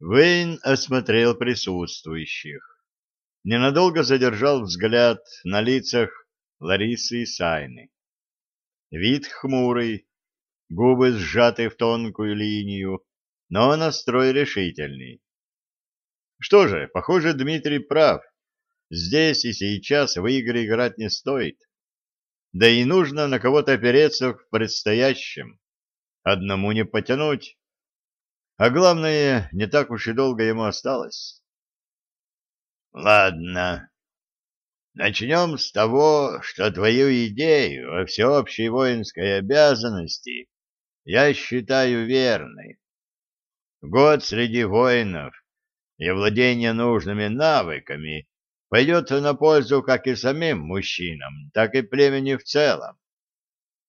Вейн осмотрел присутствующих. Ненадолго задержал взгляд на лицах Ларисы и Сайны. Вид хмурый, губы сжаты в тонкую линию, но настрой решительный. Что же, похоже, Дмитрий прав. Здесь и сейчас в игры играть не стоит. Да и нужно на кого-то опереться в предстоящем. Одному не потянуть. А главное, не так уж и долго ему осталось. Ладно. Начнем с того, что твою идею о всеобщей воинской обязанности я считаю верной. Год среди воинов и владение нужными навыками пойдет на пользу как и самим мужчинам, так и племени в целом.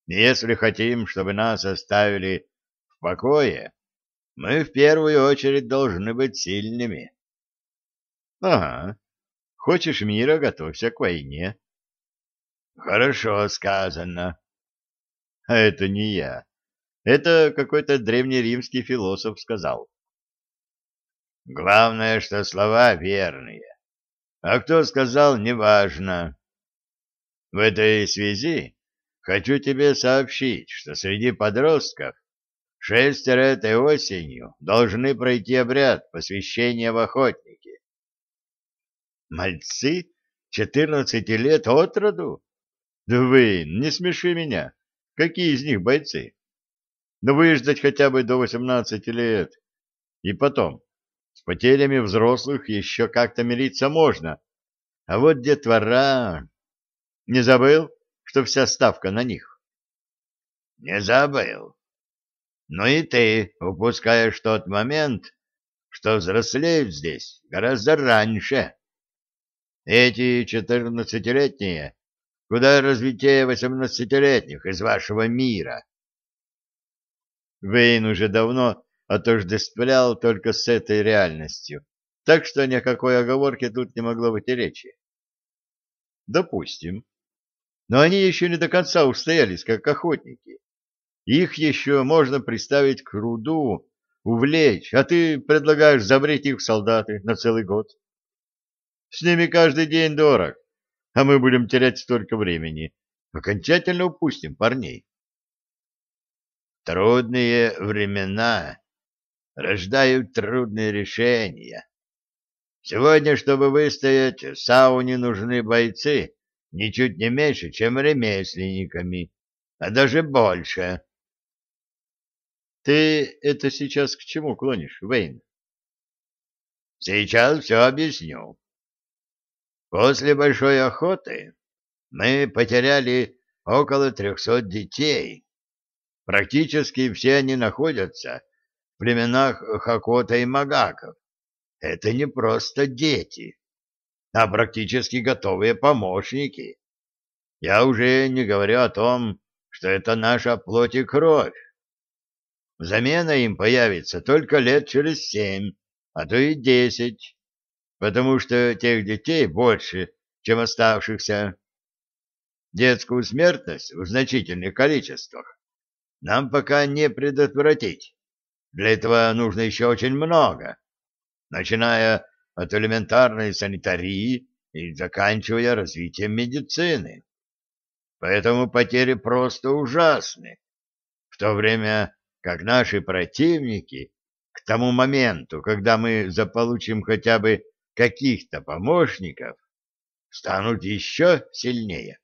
Если хотим, чтобы нас оставили в покое, мы в первую очередь должны быть сильными. — Ага. Хочешь мира, готовься к войне. — Хорошо сказано. — А это не я. Это какой-то древнеримский философ сказал. — Главное, что слова верные. А кто сказал, неважно. В этой связи хочу тебе сообщить, что среди подростков Шестеро этой осенью должны пройти обряд посвящения в охотники. Мальцы? Четырнадцати лет от роду? Вы, не смеши меня. Какие из них бойцы? Да выждать хотя бы до восемнадцати лет. И потом, с потерями взрослых еще как-то мириться можно. А вот детвора... Не забыл, что вся ставка на них? Не забыл. Но и ты упускаешь тот момент, что взрослеют здесь гораздо раньше. Эти четырнадцатилетние куда развитие восемнадцатилетних из вашего мира. Вейн уже давно отождествлял только с этой реальностью, так что ни о какой оговорке тут не могло быть и речи. Допустим. Но они еще не до конца устоялись, как охотники. Их еще можно приставить к руду, увлечь, а ты предлагаешь забрить их в солдаты на целый год. С ними каждый день дорог, а мы будем терять столько времени. Окончательно упустим парней. Трудные времена рождают трудные решения. Сегодня, чтобы выстоять, сауне нужны бойцы ничуть не меньше, чем ремесленниками, а даже больше. Ты это сейчас к чему клонишь, Вейн? Сейчас все объясню. После большой охоты мы потеряли около трехсот детей. Практически все они находятся в племенах Хакота и Магаков. Это не просто дети, а практически готовые помощники. Я уже не говорю о том, что это наша плоть и кровь. Замена им появится только лет через семь, а то и десять, потому что тех детей больше, чем оставшихся. Детскую смертность в значительных количествах нам пока не предотвратить. Для этого нужно еще очень много, начиная от элементарной санитарии и заканчивая развитием медицины. Поэтому потери просто ужасны. В то время как наши противники к тому моменту, когда мы заполучим хотя бы каких-то помощников, станут еще сильнее,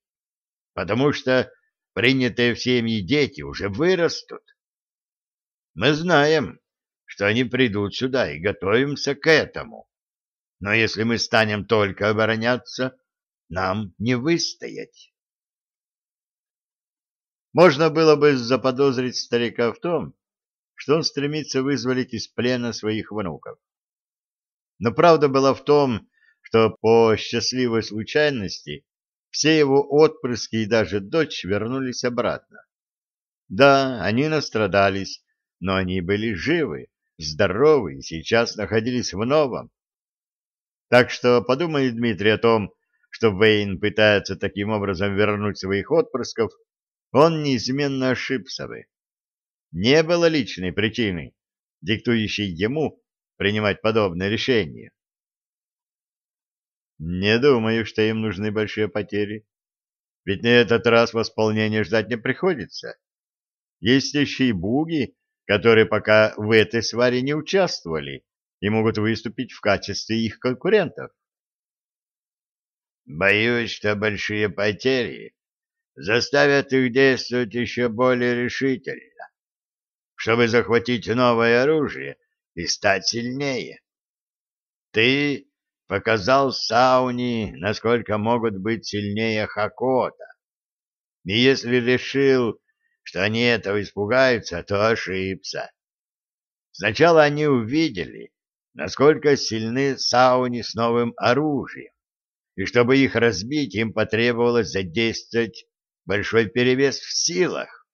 потому что принятые в семьи дети уже вырастут. Мы знаем, что они придут сюда и готовимся к этому. Но если мы станем только обороняться, нам не выстоять. Можно было бы заподозрить старика в том, что он стремится вызволить из плена своих внуков. Но правда была в том, что по счастливой случайности все его отпрыски и даже дочь вернулись обратно. Да, они настрадались, но они были живы, здоровы и сейчас находились в новом. Так что подумай, Дмитрий, о том, что Вейн пытается таким образом вернуть своих отпрысков, он неизменно ошибся бы. Не было личной причины, диктующей ему принимать подобное решение. Не думаю, что им нужны большие потери. Ведь на этот раз восполнения ждать не приходится. Есть еще и буги, которые пока в этой сваре не участвовали и могут выступить в качестве их конкурентов. Боюсь, что большие потери заставят их действовать еще более решительно, чтобы захватить новое оружие и стать сильнее. Ты показал Сауни, насколько могут быть сильнее Хакота. И если решил, что они этого испугаются, то ошибся. Сначала они увидели, насколько сильны Сауни с новым оружием, и чтобы их разбить, им потребовалось задействовать большой перевес в силах.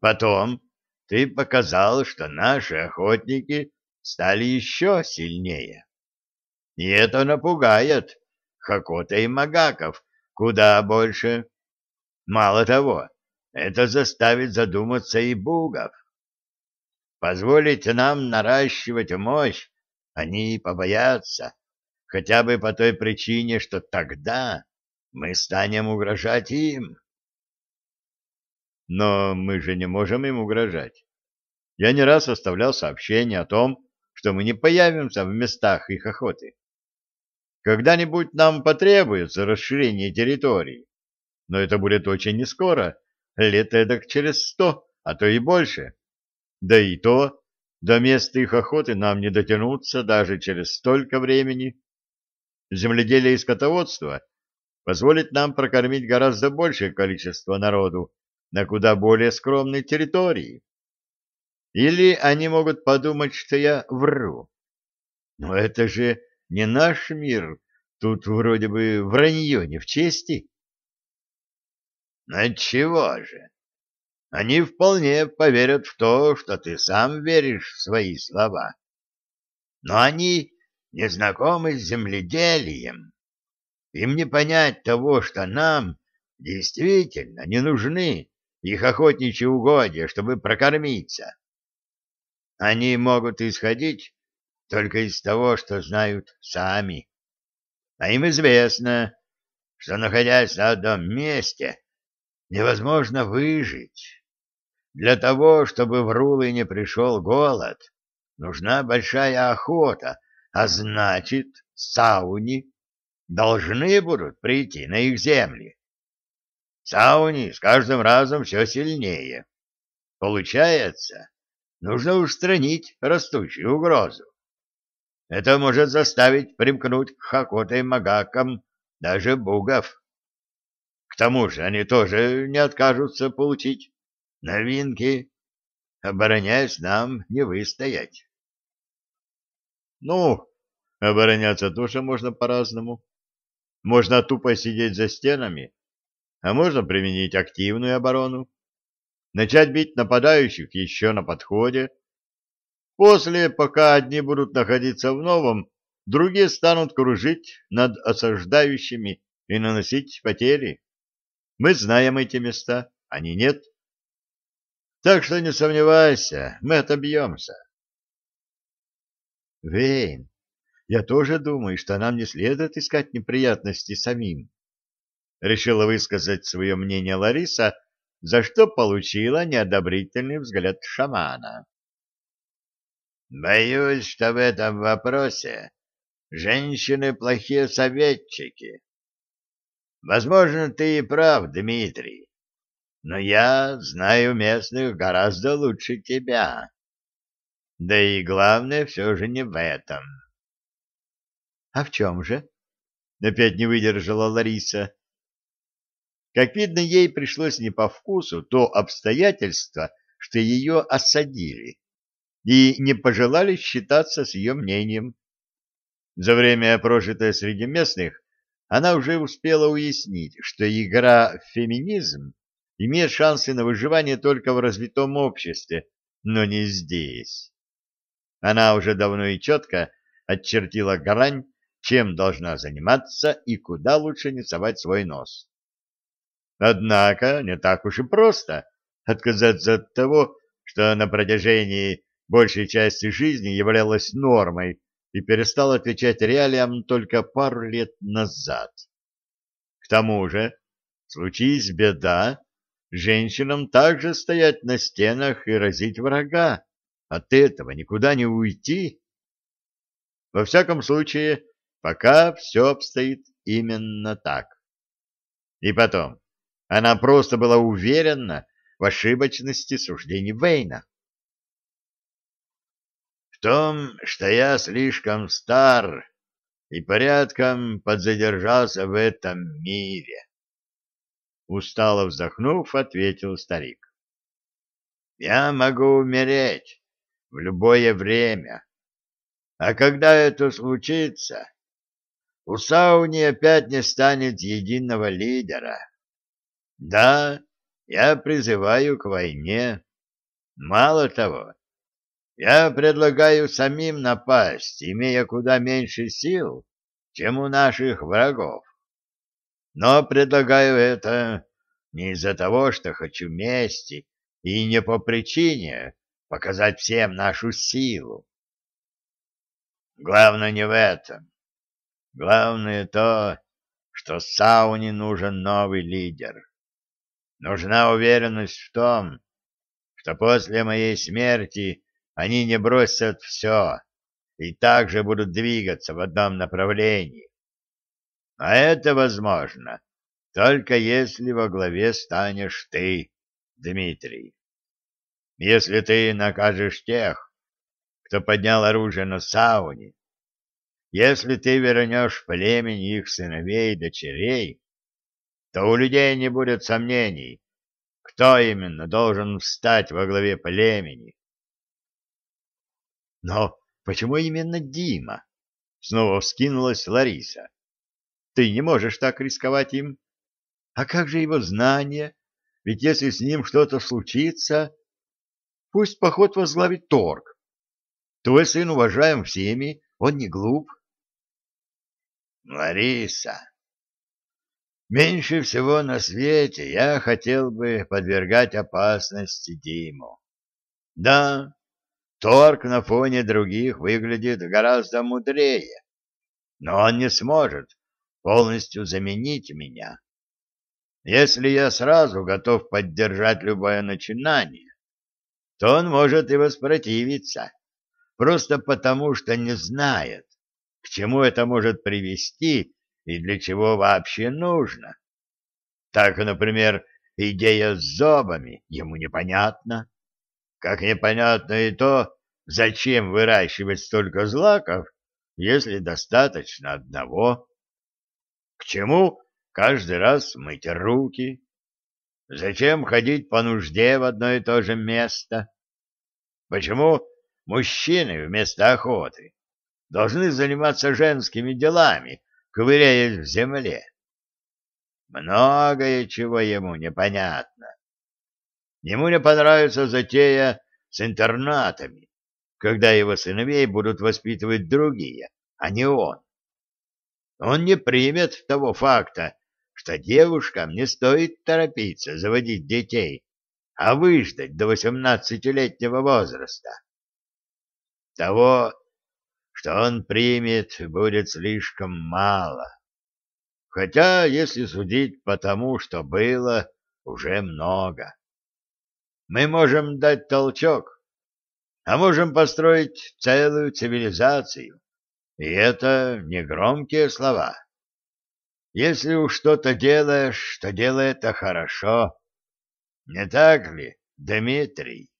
Потом ты показал, что наши охотники стали еще сильнее. И это напугает Хакота и Магаков куда больше. Мало того, это заставит задуматься и бугов. Позволить нам наращивать мощь они побоятся, хотя бы по той причине, что тогда мы станем угрожать им. Но мы же не можем им угрожать. Я не раз оставлял сообщение о том, что мы не появимся в местах их охоты. Когда-нибудь нам потребуется расширение территории, но это будет очень нескоро, лет эдак через сто, а то и больше. Да и то, до места их охоты нам не дотянуться даже через столько времени. Земледелие и скотоводство позволит нам прокормить гораздо большее количество народу на куда более скромной территории. Или они могут подумать, что я вру. Но это же не наш мир, тут вроде бы вранье не в чести. Отчего же? Они вполне поверят в то, что ты сам веришь в свои слова. Но они не знакомы с земледелием. Им не понять того, что нам действительно не нужны их охотничьи угодья, чтобы прокормиться. Они могут исходить только из того, что знают сами. А им известно, что, находясь на одном месте, невозможно выжить. Для того, чтобы в Рулы не пришел голод, нужна большая охота, а значит, сауни должны будут прийти на их земли. Сауни с каждым разом все сильнее. Получается, нужно устранить растущую угрозу. Это может заставить примкнуть к Хакота и Магакам даже бугов. К тому же они тоже не откажутся получить новинки, обороняясь нам не выстоять. Ну, обороняться тоже можно по-разному. Можно тупо сидеть за стенами, а можно применить активную оборону, начать бить нападающих еще на подходе. После, пока одни будут находиться в новом, другие станут кружить над осаждающими и наносить потери. Мы знаем эти места, они нет. Так что не сомневайся, мы отобьемся. Вейн, я тоже думаю, что нам не следует искать неприятности самим. Решила высказать свое мнение Лариса, за что получила неодобрительный взгляд шамана. Боюсь, что в этом вопросе женщины плохие советчики. Возможно, ты и прав, Дмитрий, но я знаю местных гораздо лучше тебя. Да и главное все же не в этом. — А в чем же? — опять не выдержала Лариса. Как видно, ей пришлось не по вкусу то обстоятельство, что ее осадили, и не пожелали считаться с ее мнением. За время, прожитое среди местных, она уже успела уяснить, что игра в феминизм имеет шансы на выживание только в развитом обществе, но не здесь. Она уже давно и четко отчертила грань, чем должна заниматься и куда лучше не совать свой нос. Однако не так уж и просто отказаться от того, что на протяжении большей части жизни являлась нормой и перестал отвечать реалиям только пару лет назад. К тому же, случись беда, женщинам также стоять на стенах и разить врага. От этого никуда не уйти. Во всяком случае, пока все обстоит именно так. И потом, она просто была уверена в ошибочности суждений Вейна. В том, что я слишком стар и порядком подзадержался в этом мире. Устало вздохнув, ответил старик. Я могу умереть в любое время. А когда это случится, у Сауни опять не станет единого лидера. Да, я призываю к войне. Мало того, я предлагаю самим напасть, имея куда меньше сил, чем у наших врагов. Но предлагаю это не из-за того, что хочу мести, и не по причине показать всем нашу силу. Главное не в этом. Главное то, что Сауне нужен новый лидер. Нужна уверенность в том, что после моей смерти они не бросят все и также будут двигаться в одном направлении. А это возможно только если во главе станешь ты, Дмитрий. Если ты накажешь тех, кто поднял оружие на сауне, если ты вернешь племени их сыновей и дочерей, то у людей не будет сомнений, кто именно должен встать во главе племени. Но почему именно Дима? Снова вскинулась Лариса. Ты не можешь так рисковать им. А как же его знания? Ведь если с ним что-то случится, пусть поход возглавит торг. Твой сын уважаем всеми, он не глуп. Лариса, меньше всего на свете я хотел бы подвергать опасности Диму. Да, торг на фоне других выглядит гораздо мудрее, но он не сможет полностью заменить меня. Если я сразу готов поддержать любое начинание, то он может и воспротивиться, просто потому что не знает, к чему это может привести и для чего вообще нужно. Так, например, идея с зобами ему непонятна. Как непонятно и то, зачем выращивать столько злаков, если достаточно одного. К чему каждый раз мыть руки? Зачем ходить по нужде в одно и то же место? Почему мужчины вместо охоты должны заниматься женскими делами, ковыряясь в земле? Многое чего ему непонятно. Ему не понравится затея с интернатами, когда его сыновей будут воспитывать другие, а не он. Он не примет того факта, что девушкам не стоит торопиться заводить детей, а выждать до восемнадцатилетнего возраста. Того, что он примет, будет слишком мало. Хотя, если судить по тому, что было, уже много. Мы можем дать толчок, а можем построить целую цивилизацию. И это не громкие слова. Если уж что-то делаешь, то делай это хорошо. Не так ли, Дмитрий?